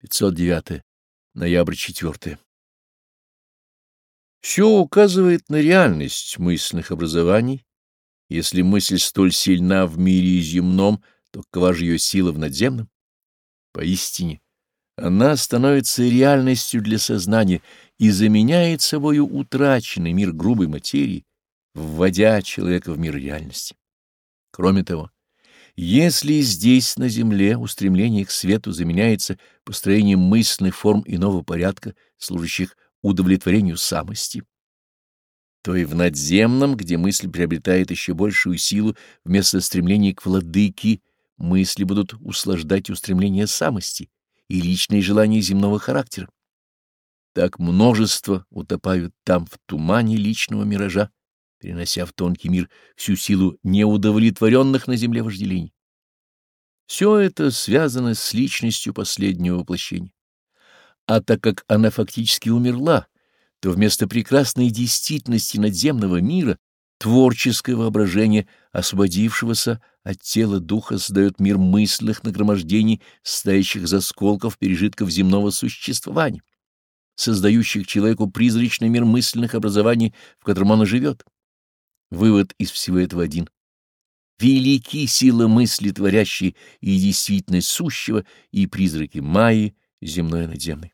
509. Ноябрь 4. Все указывает на реальность мысленных образований. Если мысль столь сильна в мире земном, то какова же ее сила в надземном? Поистине, она становится реальностью для сознания и заменяет собою утраченный мир грубой материи, вводя человека в мир реальности. Кроме того, если здесь, на Земле, устремление к свету заменяется построением мысленных форм иного порядка, служащих удовлетворению самости, то и в надземном, где мысль приобретает еще большую силу, вместо стремления к владыке мысли будут услаждать устремление самости и личные желания земного характера. Так множество утопают там в тумане личного миража, перенося в тонкий мир всю силу неудовлетворенных на земле вожделений. Все это связано с личностью последнего воплощения. А так как она фактически умерла, то вместо прекрасной действительности надземного мира творческое воображение освободившегося от тела духа создает мир мысленных нагромождений, стоящих за сколков пережитков земного существования, создающих человеку призрачный мир мысленных образований, в котором он живет. Вывод из всего этого один велики силы мысли, творящие и действительность сущего, и призраки Майи земной и надземной.